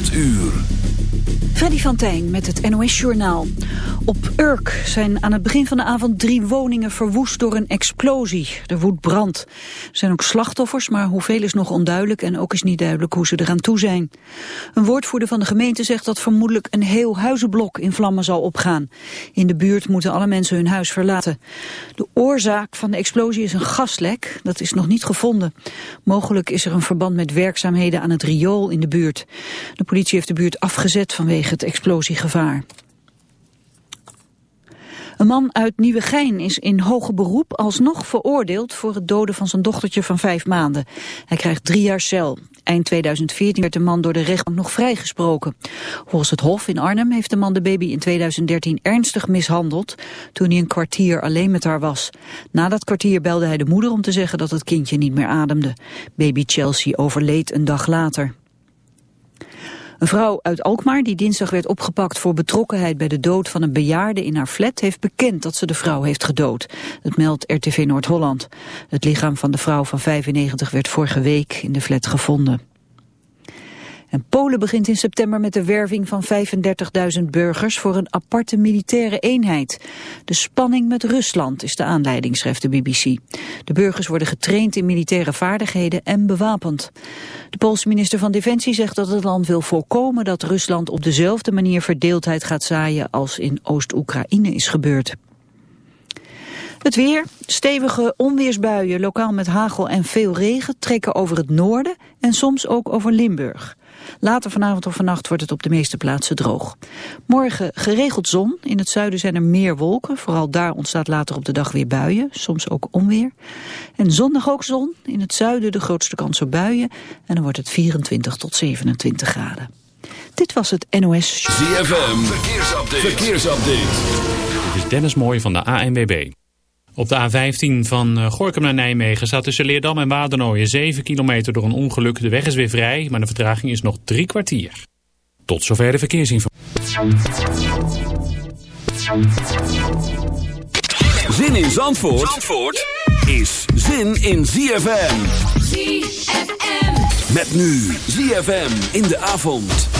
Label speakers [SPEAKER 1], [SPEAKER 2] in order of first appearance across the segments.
[SPEAKER 1] 8 uur.
[SPEAKER 2] Freddy van Tijn met het NOS-journaal. Op Urk zijn aan het begin van de avond drie woningen verwoest door een explosie. Er woedt brand. Er zijn ook slachtoffers, maar hoeveel is nog onduidelijk... en ook is niet duidelijk hoe ze eraan toe zijn. Een woordvoerder van de gemeente zegt dat vermoedelijk een heel huizenblok in vlammen zal opgaan. In de buurt moeten alle mensen hun huis verlaten. De oorzaak van de explosie is een gaslek. Dat is nog niet gevonden. Mogelijk is er een verband met werkzaamheden aan het riool in de buurt. De politie heeft de buurt afgezet vanwege het explosiegevaar. Een man uit Nieuwegein is in hoger beroep alsnog veroordeeld voor het doden van zijn dochtertje van vijf maanden. Hij krijgt drie jaar cel. Eind 2014 werd de man door de rechtbank nog vrijgesproken. Volgens het Hof in Arnhem heeft de man de baby in 2013 ernstig mishandeld toen hij een kwartier alleen met haar was. Na dat kwartier belde hij de moeder om te zeggen dat het kindje niet meer ademde. Baby Chelsea overleed een dag later. Een vrouw uit Alkmaar die dinsdag werd opgepakt voor betrokkenheid bij de dood van een bejaarde in haar flat heeft bekend dat ze de vrouw heeft gedood. Het meldt RTV Noord-Holland. Het lichaam van de vrouw van 95 werd vorige week in de flat gevonden. En Polen begint in september met de werving van 35.000 burgers voor een aparte militaire eenheid. De spanning met Rusland is de aanleiding, schrijft de BBC. De burgers worden getraind in militaire vaardigheden en bewapend. De Poolse minister van Defensie zegt dat het land wil voorkomen dat Rusland op dezelfde manier verdeeldheid gaat zaaien als in Oost-Oekraïne is gebeurd. Het weer, stevige onweersbuien, lokaal met hagel en veel regen, trekken over het noorden en soms ook over Limburg. Later vanavond of vannacht wordt het op de meeste plaatsen droog. Morgen geregeld zon. In het zuiden zijn er meer wolken. Vooral daar ontstaat later op de dag weer buien. Soms ook onweer. En zondag ook zon. In het zuiden de grootste kans op buien. En dan wordt het 24 tot 27 graden. Dit was het NOS.
[SPEAKER 1] ZFM. Verkeersupdate. Verkeersupdate.
[SPEAKER 3] Dit is Dennis Mooij van de ANWB. Op de A15 van eh, Gorkum naar Nijmegen staat tussen Leerdam en Wadernooien 7 kilometer door een ongeluk. De weg is weer vrij, maar de vertraging is nog drie kwartier. Tot zover de verkeersinformatie.
[SPEAKER 1] Zin in Zandvoort, Zandvoort is zin in ZFM. ZFM. Met nu ZFM in de avond.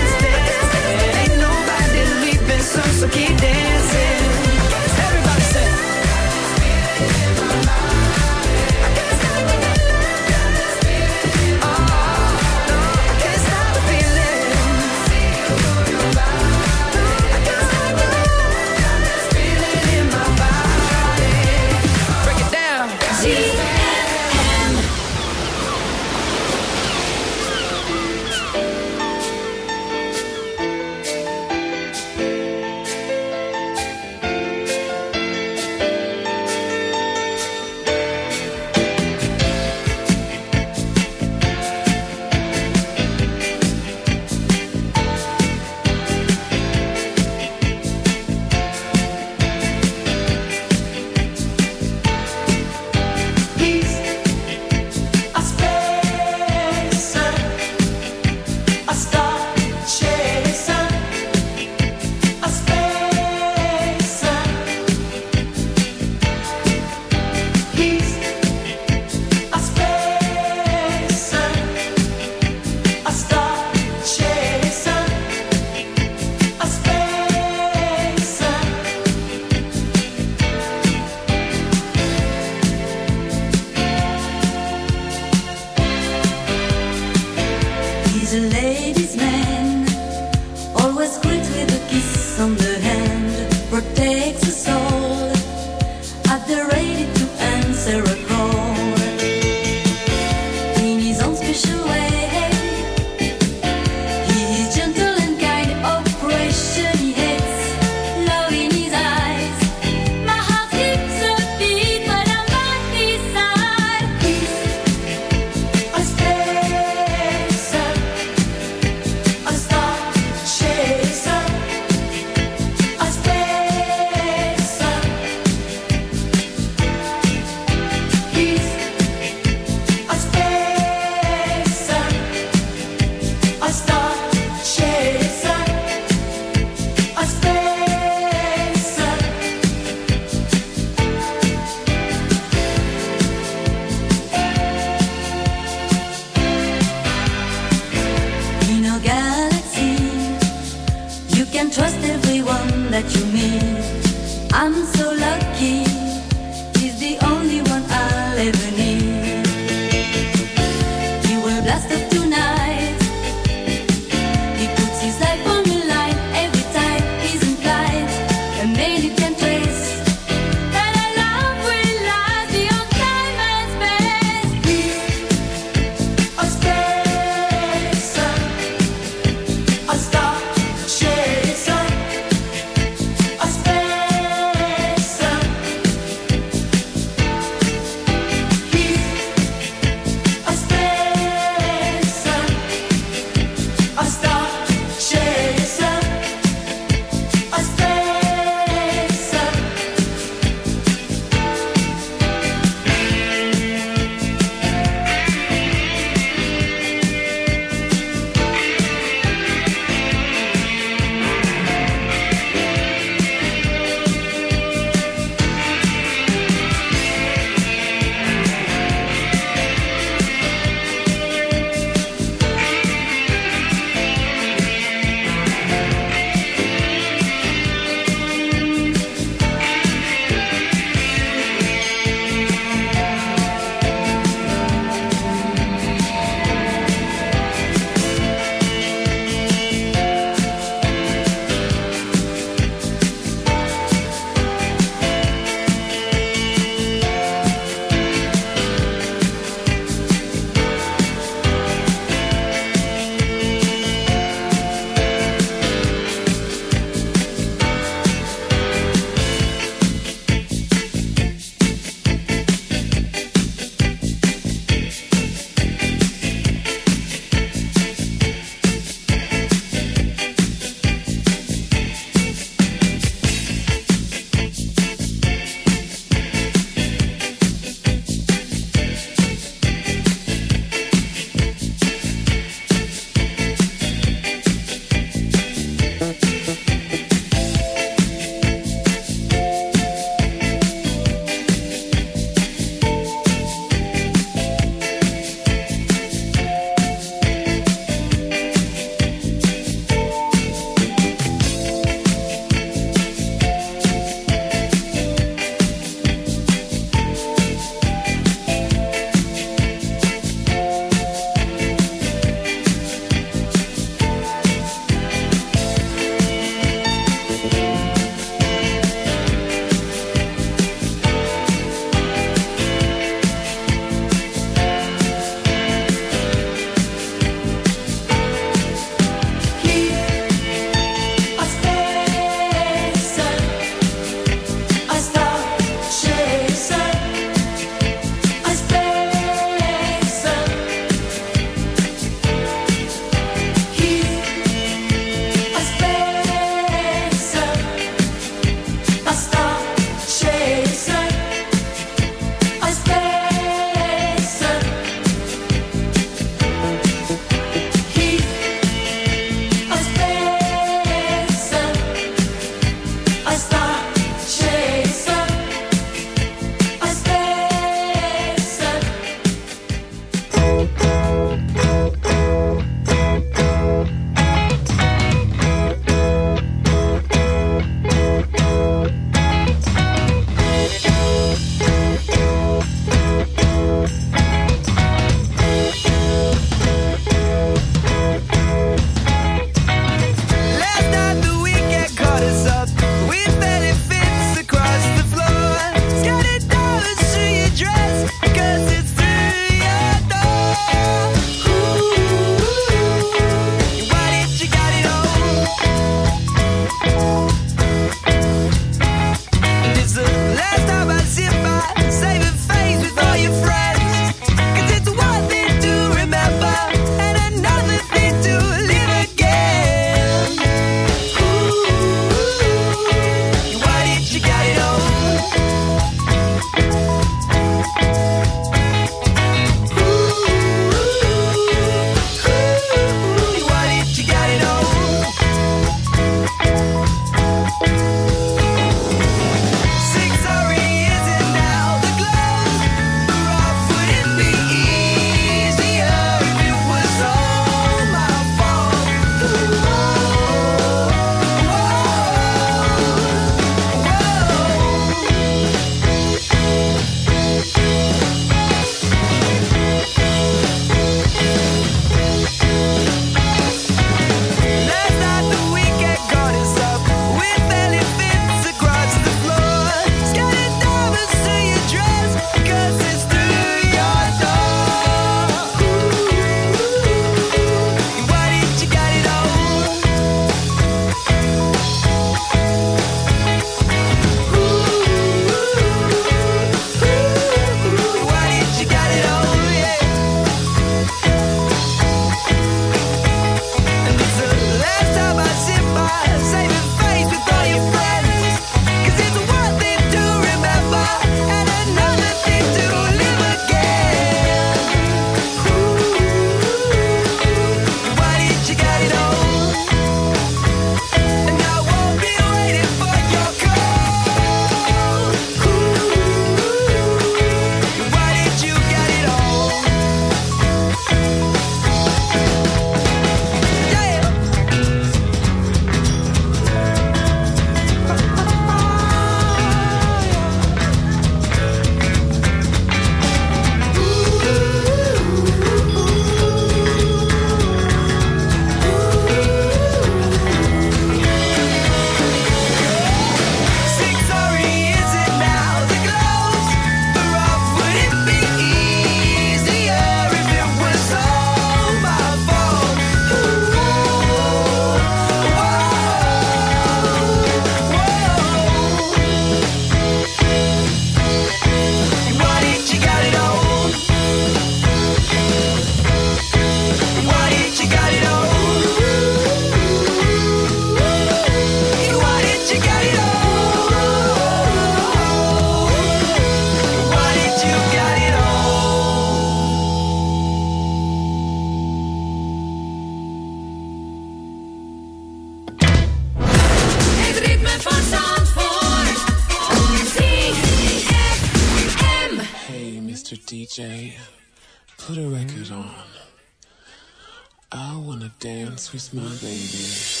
[SPEAKER 4] My
[SPEAKER 5] baby.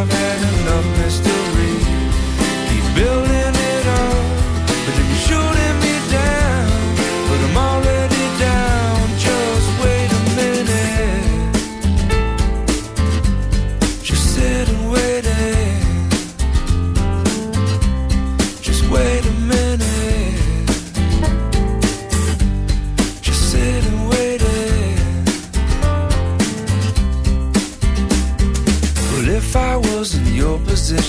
[SPEAKER 6] love it.